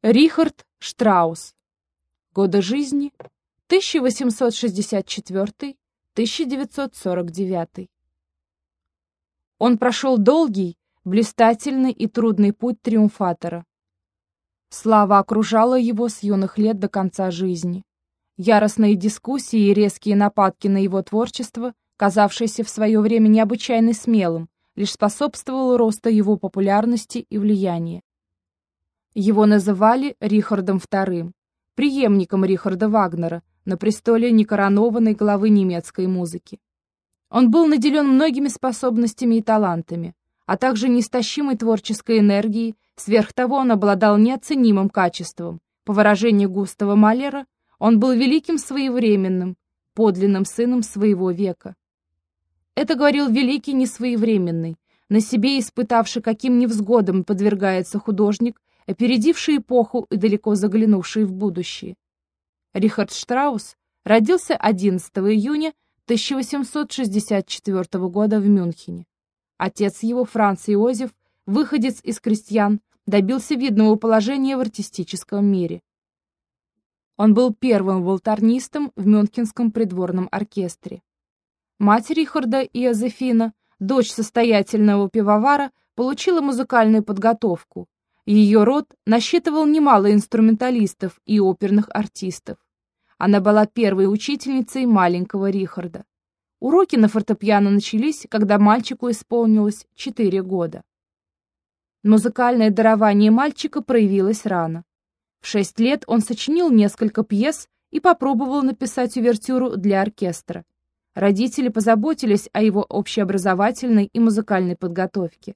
Рихард Штраус. Годы жизни 1864-1949. Он прошел долгий, блистательный и трудный путь триумфатора. Слава окружала его с юных лет до конца жизни. Яростные дискуссии и резкие нападки на его творчество, казавшиеся в свое время необычайно смелым, лишь способствовало росту его популярности и влияния. Его называли Рихардом II, преемником Рихарда Вагнера на престоле некоронованной главы немецкой музыки. Он был наделен многими способностями и талантами, а также неистощимой творческой энергией, сверх того он обладал неоценимым качеством. По выражению Густава Малера, он был великим своевременным, подлинным сыном своего века. Это говорил великий несвоевременный, на себе испытавший, каким невзгодам подвергается художник, опередивший эпоху и далеко заглянувший в будущее. Рихард Штраус родился 11 июня 1864 года в Мюнхене. Отец его, Франц Иозеф, выходец из крестьян, добился видного положения в артистическом мире. Он был первым волторнистом в Мюнхенском придворном оркестре. Мать Рихарда Иозефина, дочь состоятельного пивовара, получила музыкальную подготовку, ее род насчитывал немало инструменталистов и оперных артистов. Она была первой учительницей маленького Рихарда. Уроки на фортепиано начались, когда мальчику исполнилось 4 года. Музыкальное дарование мальчика проявилось рано. В 6 лет он сочинил несколько пьес и попробовал написать увертюру для оркестра. Родители позаботились о его общеобразовательной и музыкальной подготовке.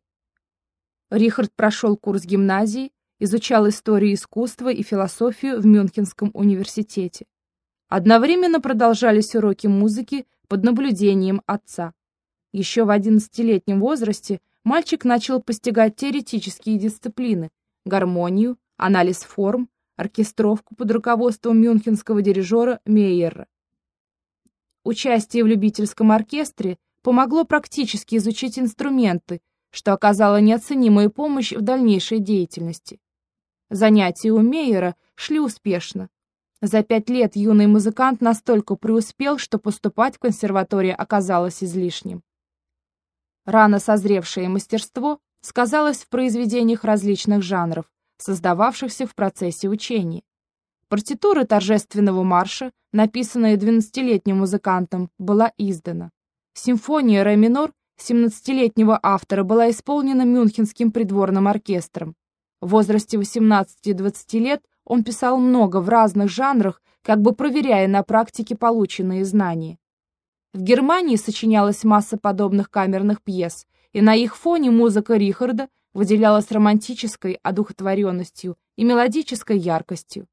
Рихард прошел курс гимназии, изучал историю искусства и философию в Мюнхенском университете. Одновременно продолжались уроки музыки под наблюдением отца. Еще в 11-летнем возрасте мальчик начал постигать теоретические дисциплины – гармонию, анализ форм, оркестровку под руководством мюнхенского дирижера Мейера. Участие в любительском оркестре помогло практически изучить инструменты, что оказало неоценимую помощь в дальнейшей деятельности. Занятия у Мейера шли успешно. За пять лет юный музыкант настолько преуспел, что поступать в консерваторию оказалось излишним. Рано созревшее мастерство сказалось в произведениях различных жанров, создававшихся в процессе учения. Партитура торжественного марша, написанная 12-летним музыкантом, была издана. Симфония ре минор 17-летнего автора была исполнена Мюнхенским придворным оркестром. В возрасте 18-20 лет он писал много в разных жанрах, как бы проверяя на практике полученные знания. В Германии сочинялась масса подобных камерных пьес, и на их фоне музыка Рихарда выделялась романтической одухотворенностью и мелодической яркостью.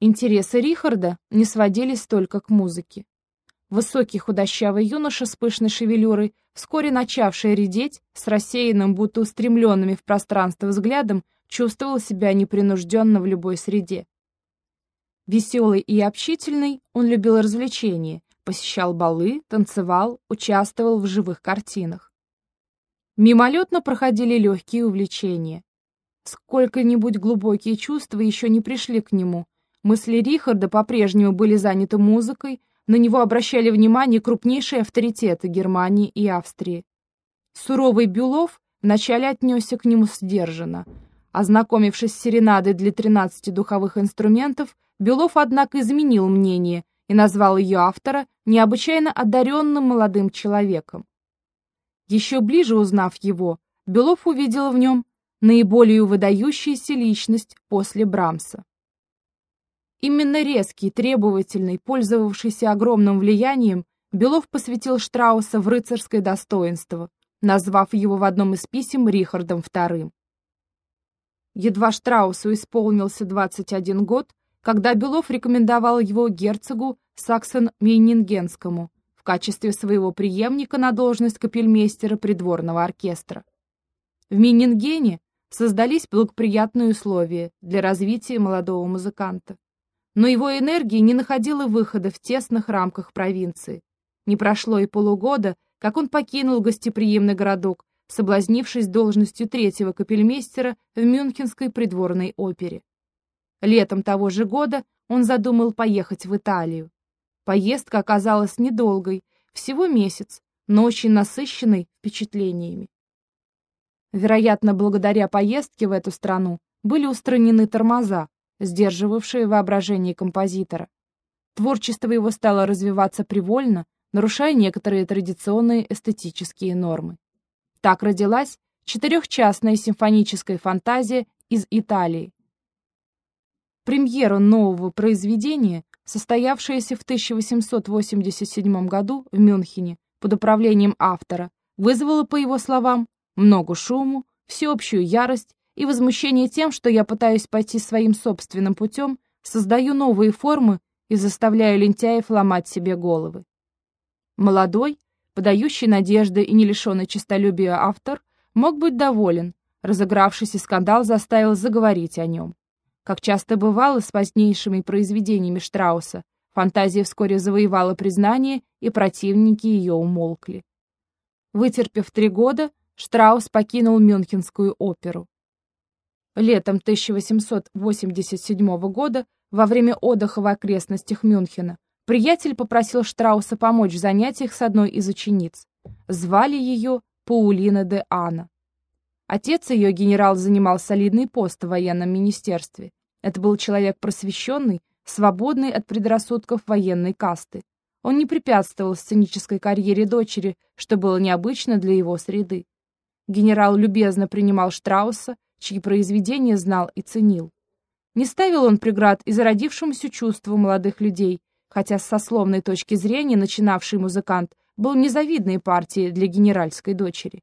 Интересы Рихарда не сводились только к музыке. Высокий худощавый юноша с пышной шевелюрой, вскоре начавший редеть, с рассеянным, будто устремленными в пространство взглядом, чувствовал себя непринужденно в любой среде. Веселый и общительный, он любил развлечения, посещал балы, танцевал, участвовал в живых картинах. Мимолетно проходили легкие увлечения. Сколько-нибудь глубокие чувства еще не пришли к нему. Мысли Рихарда по-прежнему были заняты музыкой, на него обращали внимание крупнейшие авторитеты Германии и Австрии. Суровый Бюлов вначале отнесся к нему сдержанно. Ознакомившись с серенадой для 13 духовых инструментов, Бюлов, однако, изменил мнение и назвал ее автора необычайно одаренным молодым человеком. Еще ближе узнав его, Бюлов увидел в нем наиболее выдающуюся личность после Брамса. Именно резкий, требовательный, пользовавшийся огромным влиянием, Белов посвятил Штрауса в рыцарское достоинство, назвав его в одном из писем Рихардом II. Едва Штраусу исполнился 21 год, когда Белов рекомендовал его герцогу Саксон-Мейнингенскому в качестве своего преемника на должность капельмейстера придворного оркестра. В Мейнингене создались благоприятные условия для развития молодого музыканта но его энергия не находила выхода в тесных рамках провинции. Не прошло и полугода, как он покинул гостеприимный городок, соблазнившись должностью третьего капельмейстера в Мюнхенской придворной опере. Летом того же года он задумал поехать в Италию. Поездка оказалась недолгой, всего месяц, но очень насыщенной впечатлениями. Вероятно, благодаря поездке в эту страну были устранены тормоза, сдерживавшие воображение композитора. Творчество его стало развиваться привольно, нарушая некоторые традиционные эстетические нормы. Так родилась четырехчастная симфоническая фантазия из Италии. Премьера нового произведения, состоявшаяся в 1887 году в Мюнхене под управлением автора, вызвала, по его словам, много шуму, всеобщую ярость и возмущение тем, что я пытаюсь пойти своим собственным путем, создаю новые формы и заставляю лентяев ломать себе головы. Молодой, подающий надежды и не лишенный честолюбия автор, мог быть доволен, разыгравшийся скандал заставил заговорить о нем. Как часто бывало с позднейшими произведениями Штрауса, фантазия вскоре завоевала признание, и противники ее умолкли. Вытерпев три года, Штраус покинул Мюнхенскую оперу. Летом 1887 года, во время отдыха в окрестностях Мюнхена, приятель попросил Штрауса помочь в занятиях с одной из учениц. Звали ее Паулина де Анна. Отец ее, генерал, занимал солидный пост в военном министерстве. Это был человек просвещенный, свободный от предрассудков военной касты. Он не препятствовал сценической карьере дочери, что было необычно для его среды. Генерал любезно принимал Штрауса, чьи произведения знал и ценил. Не ставил он преград и зародившемуся чувству молодых людей, хотя с сословной точки зрения начинавший музыкант был незавидной партией для генеральской дочери.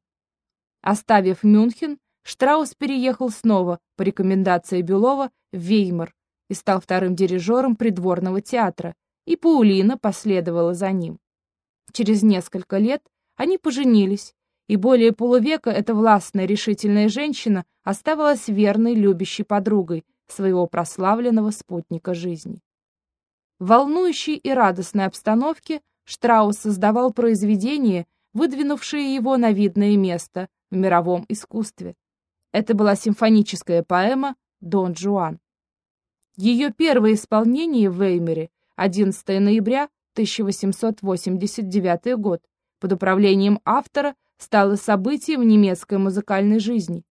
Оставив Мюнхен, Штраус переехал снова, по рекомендации Бюлова, в Веймар и стал вторым дирижером придворного театра, и Паулина последовала за ним. Через несколько лет они поженились, и более полувека эта властная решительная женщина оставалась верной любящей подругой своего прославленного спутника жизни. В волнующей и радостной обстановке Штраус создавал произведения, выдвинувшие его на видное место в мировом искусстве. Это была симфоническая поэма «Дон Жуан». Ее первое исполнение в Веймере 11 ноября 1889 год под управлением автора стало событием немецкой музыкальной жизни.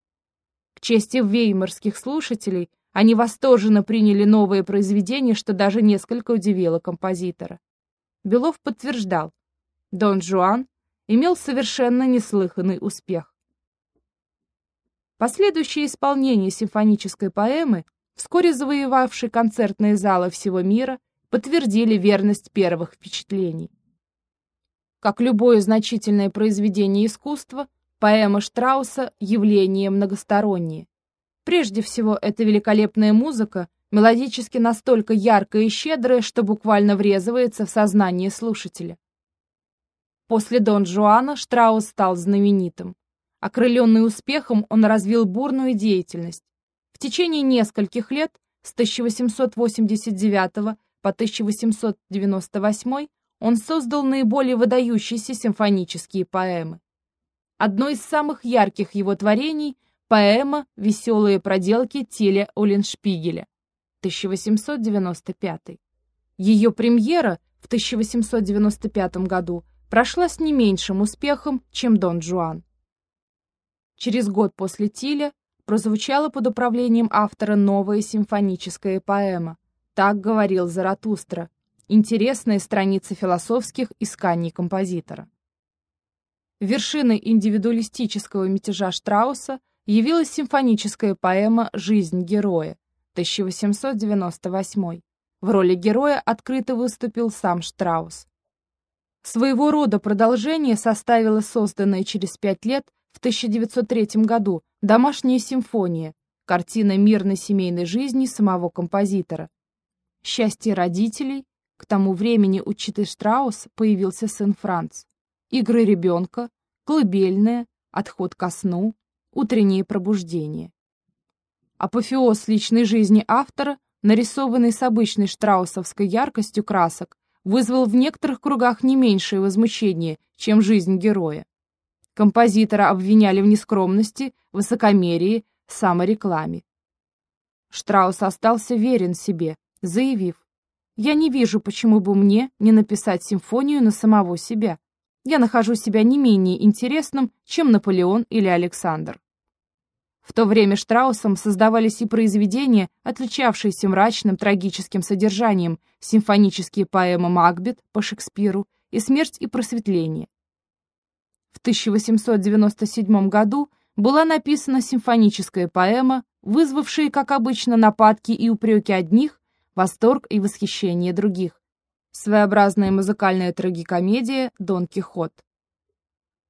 К чести веймарских слушателей, они восторженно приняли новое произведение, что даже несколько удивило композитора. Белов подтверждал, Дон Жуан имел совершенно неслыханный успех. Последующее исполнение симфонической поэмы, вскоре завоевавшей концертные залы всего мира, подтвердили верность первых впечатлений. Как любое значительное произведение искусства, поэма Штрауса – явление многостороннее. Прежде всего, это великолепная музыка, мелодически настолько яркая и щедрая, что буквально врезывается в сознание слушателя. После Дон Жуана Штраус стал знаменитым. Окрыленный успехом, он развил бурную деятельность. В течение нескольких лет, с 1889 по 1898, он создал наиболее выдающиеся симфонические поэмы. Одно из самых ярких его творений – поэма «Веселые проделки Тиля Оленшпигеля» 1895. Ее премьера в 1895 году прошла с не меньшим успехом, чем «Дон Жуан». Через год после Тиля прозвучала под управлением автора новая симфоническая поэма «Так говорил Заратустра», Интересные страницы философских исканий композитора. Вершиной индивидуалистического мятежа Штрауса явилась симфоническая поэма «Жизнь героя» 1898. В роли героя открыто выступил сам Штраус. Своего рода продолжение составила созданная через пять лет в 1903 году «Домашняя симфония», картина мирной семейной жизни самого композитора. Счастье родителей, к тому времени у Читы Штраус появился сын Франц. Игры ребенка, колыбельная, отход ко сну, утреннее пробуждение. Апофеоз личной жизни автора, нарисованный с обычной штраусовской яркостью красок, вызвал в некоторых кругах не меньшее возмущение, чем жизнь героя. Композитора обвиняли в нескромности, высокомерии, саморекламе. Штраус остался верен себе, заявив, «Я не вижу, почему бы мне не написать симфонию на самого себя. Я нахожу себя не менее интересным, чем Наполеон или Александр». В то время Штраусом создавались и произведения, отличавшиеся мрачным трагическим содержанием, симфонические поэмы «Макбет» по Шекспиру и «Смерть и просветление». В 1897 году была написана симфоническая поэма, вызвавшая, как обычно, нападки и упреки одних, восторг и восхищение других. Своеобразная музыкальная трагикомедия «Дон Кихот».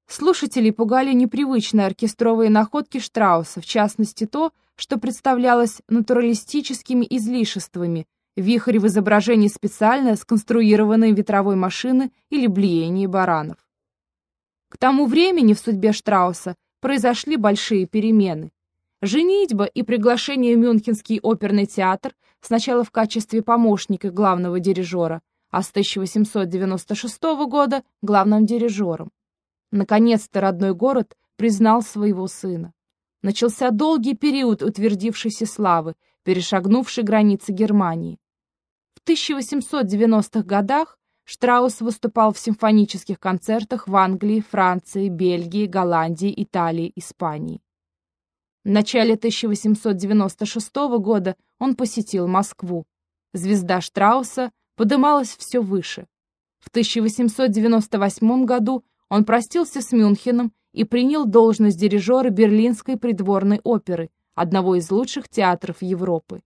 Слушателей пугали непривычные оркестровые находки Штрауса, в частности то, что представлялось натуралистическими излишествами, вихрь в изображении специально сконструированной ветровой машины или блеяние баранов. К тому времени в судьбе Штрауса произошли большие перемены. Женитьба и приглашение в Мюнхенский оперный театр сначала в качестве помощника главного дирижера, а с 1896 года главным дирижером. Наконец-то родной город признал своего сына. Начался долгий период утвердившейся славы, перешагнувшей границы Германии. В 1890-х годах Штраус выступал в симфонических концертах в Англии, Франции, Бельгии, Голландии, Италии, Испании. В начале 1896 года он посетил Москву. Звезда Штрауса подымалась все выше. В 1898 году он простился с Мюнхеном и принял должность дирижера Берлинской придворной оперы, одного из лучших театров Европы.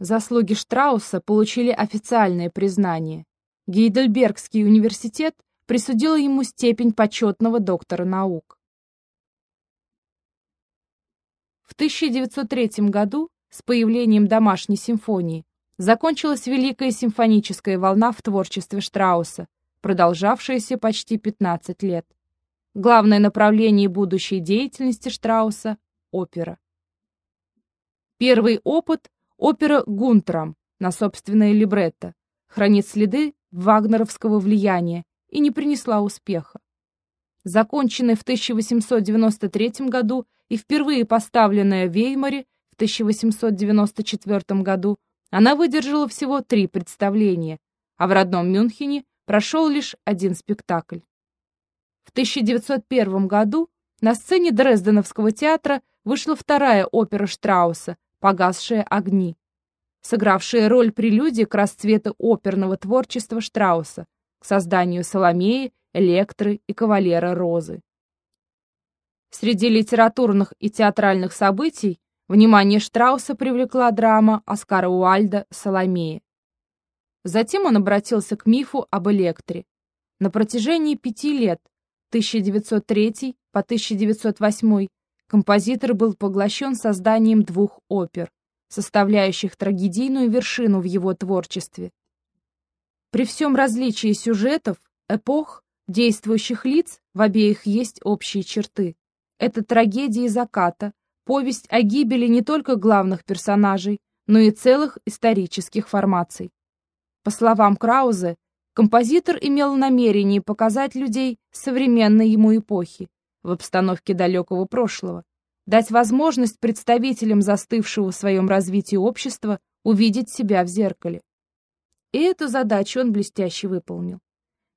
Заслуги Штрауса получили официальное признание. Гейдельбергский университет присудил ему степень почетного доктора наук. В 1903 году, с появлением домашней симфонии, закончилась Великая симфоническая волна в творчестве Штрауса, продолжавшаяся почти 15 лет. Главное направление будущей деятельности Штрауса – опера. Первый опыт – опера «Гунтрам» на собственное либретто, хранит следы вагнеровского влияния и не принесла успеха. Законченная в 1893 году и впервые поставленная в Веймаре в 1894 году, она выдержала всего три представления, а в родном Мюнхене прошел лишь один спектакль. В 1901 году на сцене Дрезденовского театра вышла вторая опера Штрауса «Погасшие огни», сыгравшие роль прелюдии к расцвету оперного творчества Штрауса, к созданию Соломеи, Электры и Кавалера Розы. Среди литературных и театральных событий внимание Штрауса привлекла драма Оскара Уальда «Соломея». Затем он обратился к мифу об Электре. На протяжении пяти лет, 1903 по 1908, композитор был поглощен созданием двух опер составляющих трагедийную вершину в его творчестве. При всем различии сюжетов, эпох, действующих лиц в обеих есть общие черты. Это трагедия заката, повесть о гибели не только главных персонажей, но и целых исторических формаций. По словам Краузе, композитор имел намерение показать людей современной ему эпохи в обстановке далекого прошлого, дать возможность представителям застывшего в своем развитии общества увидеть себя в зеркале. И эту задачу он блестяще выполнил.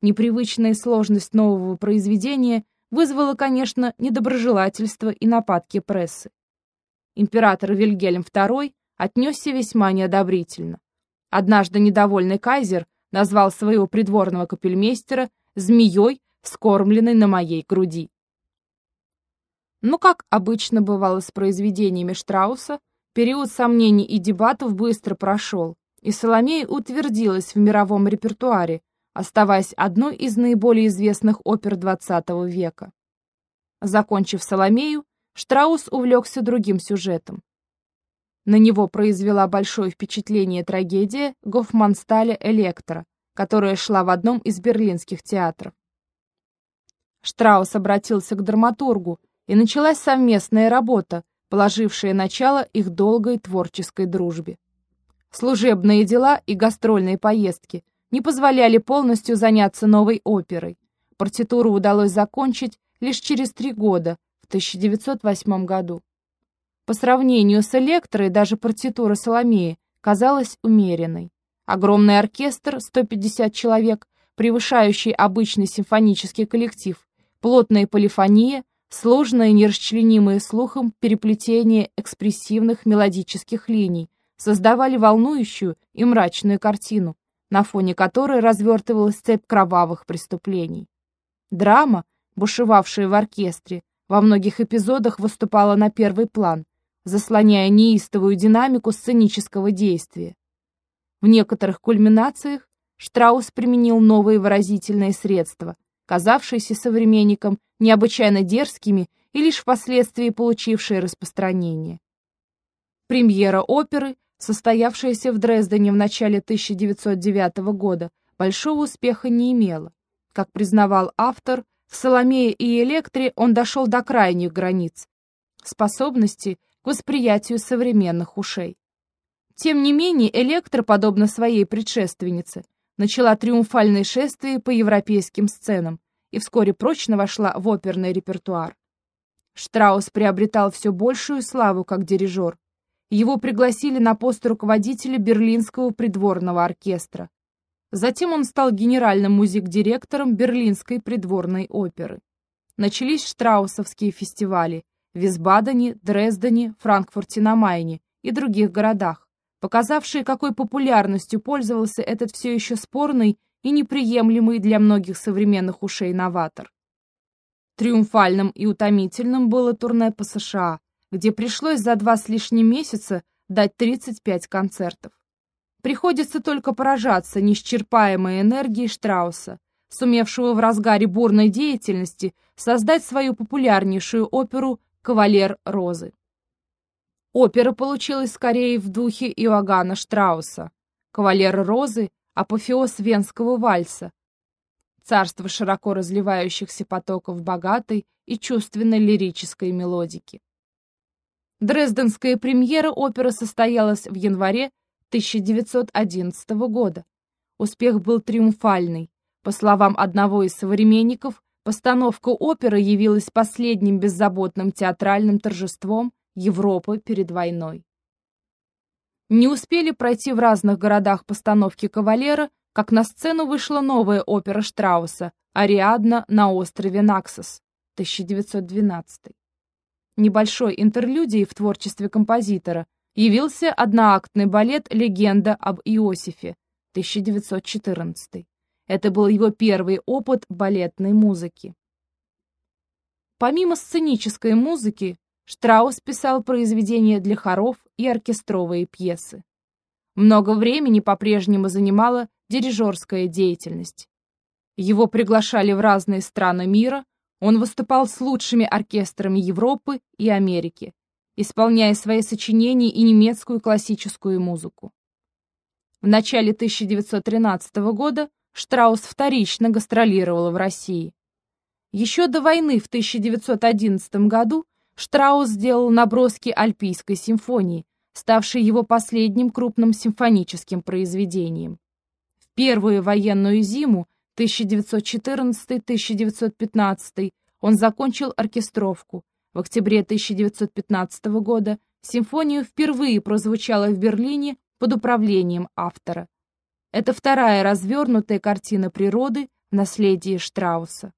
Непривычная сложность нового произведения вызвала, конечно, недоброжелательство и нападки прессы. Император Вильгельм II отнесся весьма неодобрительно. Однажды недовольный кайзер назвал своего придворного капельмейстера «змеей, скормленной на моей груди». Но, как обычно бывало с произведениями Штрауса, период сомнений и дебатов быстро прошел, и Соломея утвердилась в мировом репертуаре, оставаясь одной из наиболее известных опер XX века. Закончив Соломею, Штраус увлекся другим сюжетом. На него произвела большое впечатление трагедия Гофмансталя «Электро», которая шла в одном из берлинских театров. Штраус обратился к драматургу, и началась совместная работа, положившая начало их долгой творческой дружбе. Служебные дела и гастрольные поездки не позволяли полностью заняться новой оперой. Партитуру удалось закончить лишь через три года, в 1908 году. По сравнению с «Электрой» даже партитура Соломеи казалась умеренной. Огромный оркестр, 150 человек, превышающий обычный симфонический коллектив, плотная полифония, сложное нерасчленимое слухом переплетение экспрессивных мелодических линий создавали волнующую и мрачную картину, на фоне которой развертывалась цепь кровавых преступлений. Драма, бушевавшая в оркестре, во многих эпизодах выступала на первый план, заслоняя неистовую динамику сценического действия. В некоторых кульминациях Штраус применил новые выразительные средства, казавшиеся современникам необычайно дерзкими и лишь впоследствии получившие распространение. Премьера оперы, состоявшаяся в Дрездене в начале 1909 года, большого успеха не имела. Как признавал автор, в «Соломее и Электре» он дошел до крайних границ способности к восприятию современных ушей. Тем не менее, Электра, подобно своей предшественнице, начала триумфальное шествие по европейским сценам и вскоре прочно вошла в оперный репертуар. Штраус приобретал все большую славу как дирижер. Его пригласили на пост руководителя Берлинского придворного оркестра. Затем он стал генеральным музик-директором Берлинской придворной оперы. Начались штраусовские фестивали в Висбадене, Дрездене, Франкфурте на Майне и других городах, показавшие, какой популярностью пользовался этот все еще спорный и неприемлемый для многих современных ушей новатор. Триумфальным и утомительным было турне по США, где пришлось за два с лишним месяца дать 35 концертов. Приходится только поражаться неисчерпаемой энергией Штрауса, сумевшего в разгаре бурной деятельности создать свою популярнейшую оперу «Кавалер Розы». Опера получилась скорее в духе Иоганна Штрауса. «Кавалер Розы» — апофеоз венского вальса, царство широко разливающихся потоков богатой и чувственной лирической мелодики. Дрезденская премьера оперы состоялась в январе 1911 года. Успех был триумфальный. По словам одного из современников, постановка оперы явилась последним беззаботным театральным торжеством Европы перед войной. Не успели пройти в разных городах постановки «Кавалера», как на сцену вышла новая опера Штрауса «Ариадна на острове Наксос» 1912. Небольшой интерлюдией в творчестве композитора явился одноактный балет «Легенда об Иосифе» 1914. Это был его первый опыт балетной музыки. Помимо сценической музыки, Штраус писал произведения для хоров и оркестровые пьесы. Много времени по-прежнему занимала дирижерская деятельность. Его приглашали в разные страны мира, он выступал с лучшими оркестрами Европы и Америки, исполняя свои сочинения и немецкую классическую музыку. В начале 1913 года Штраус вторично гастролировал в России. Еще до войны в 1911 году Штраус сделал наброски Альпийской симфонии, ставшей его последним крупным симфоническим произведением. В первую военную зиму 1914-1915 он закончил оркестровку. В октябре 1915 года симфонию впервые прозвучала в Берлине под управлением автора. Это вторая развернутая картина природы в наследии Штрауса.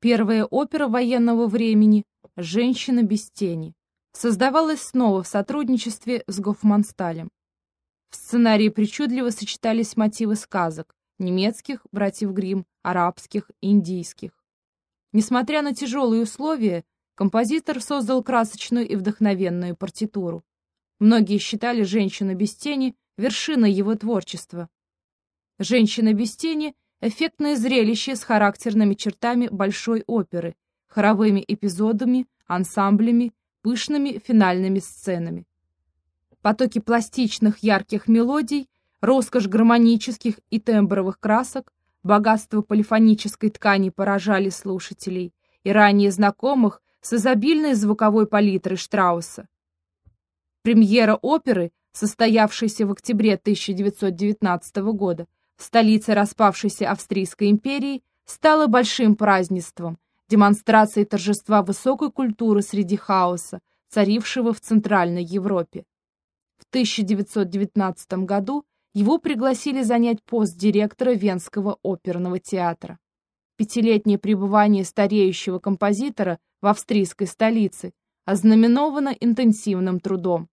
Первая опера военного времени «Женщина без тени» создавалась снова в сотрудничестве с Гофмансталем. В сценарии причудливо сочетались мотивы сказок немецких, братьев Гримм, арабских, индийских. Несмотря на тяжелые условия, композитор создал красочную и вдохновенную партитуру. Многие считали «Женщину без тени» вершиной его творчества. «Женщина без тени» — эффектное зрелище с характерными чертами большой оперы, хоровыми эпизодами, ансамблями, пышными финальными сценами. Потоки пластичных ярких мелодий, роскошь гармонических и тембровых красок, богатство полифонической ткани поражали слушателей и ранее знакомых с изобильной звуковой палитрой Штрауса. Премьера оперы, состоявшейся в октябре 1919 года в столице распавшейся Австрийской империи, стала большим празднеством, демонстрацией торжества высокой культуры среди хаоса, царившего в Центральной Европе. В 1919 году его пригласили занять пост директора Венского оперного театра. Пятилетнее пребывание стареющего композитора в австрийской столице ознаменовано интенсивным трудом.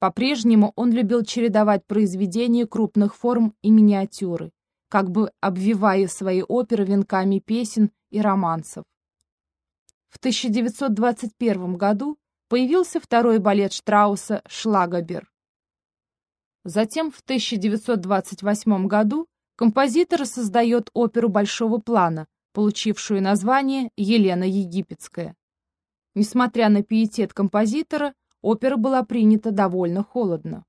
По-прежнему он любил чередовать произведения крупных форм и миниатюры, как бы обвивая свои оперы венками песен и романсов. В 1921 году появился второй балет Штрауса «Шлагобер». Затем в 1928 году композитор создает оперу большого плана, получившую название «Елена Египетская». Несмотря на пиетет композитора, опера была принята довольно холодно.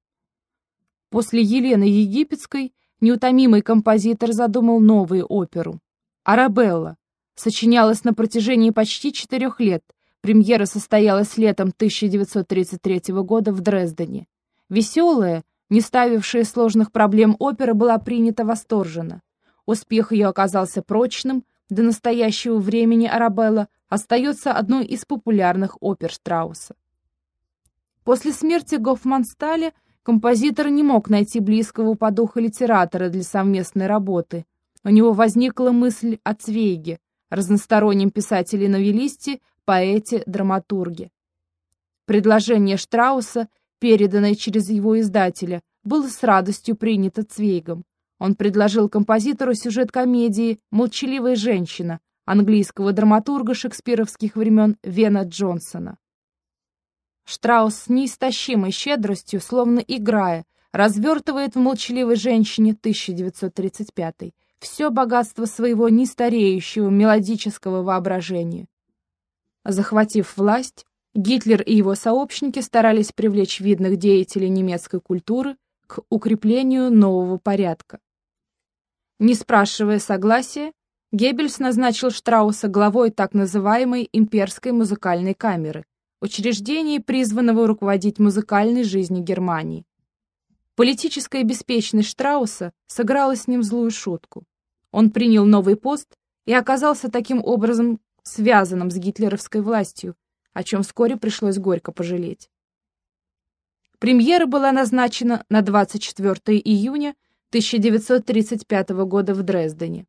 После Елены Египетской неутомимый композитор задумал новую оперу. «Арабелла» сочинялась на протяжении почти четырех лет. Премьера состоялась летом 1933 года в Дрездене. Веселая, не ставившая сложных проблем опера была принята восторженно. Успех ее оказался прочным, до настоящего времени Арабелла остается одной из популярных опер Штрауса. После смерти Гофмансталя композитор не мог найти близкого по духу литератора для совместной работы. У него возникла мысль о Цвейге, разностороннем писателе-новеллисте, поэте, драматурге. Предложение Штрауса, переданное через его издателя, было с радостью принято Цвейгом. Он предложил композитору сюжет комедии «Молчаливая женщина» английского драматурга шекспировских времен Вена Джонсона. Штраус с неистощимой щедростью, словно играя, развертывает в «Молчаливой женщине» 1935 все богатство своего нестареющего мелодического воображения. Захватив власть, Гитлер и его сообщники старались привлечь видных деятелей немецкой культуры к укреплению нового порядка. Не спрашивая согласия, Геббельс назначил Штрауса главой так называемой имперской музыкальной камеры, учреждении, призванного руководить музыкальной жизнью Германии. Политическая беспечность Штрауса сыграла с ним злую шутку. Он принял новый пост и оказался таким образом связанным с гитлеровской властью, о чем вскоре пришлось горько пожалеть. Премьера была назначена на 24 июня 1935 года в Дрездене.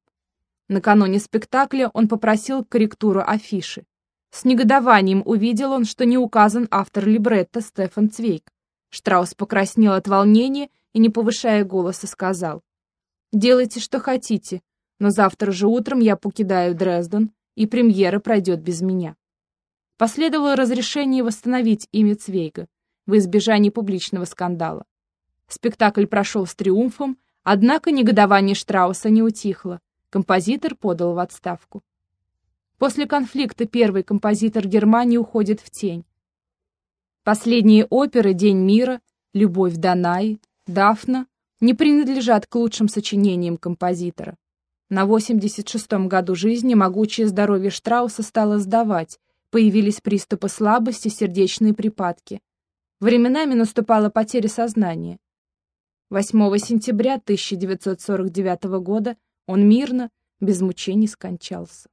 Накануне спектакля он попросил корректуру афиши. С негодованием увидел он, что не указан автор либретто Стефан Цвейк. Штраус покраснел от волнения и, не повышая голоса, сказал, «Делайте, что хотите, но завтра же утром я покидаю Дрезден, и премьера пройдет без меня». Последовало разрешение восстановить имя Цвейга в избежании публичного скандала. Спектакль прошел с триумфом, однако негодование Штрауса не утихло. Композитор подал в отставку. После конфликта первый композитор Германии уходит в тень. Последние оперы «День мира», «Любовь Данаи», «Дафна» не принадлежат к лучшим сочинениям композитора. На 86-м году жизни могучее здоровье Штрауса стало сдавать, появились приступы слабости, сердечные припадки. Временами наступала потеря сознания. 8 сентября 1949 года он мирно, без мучений скончался.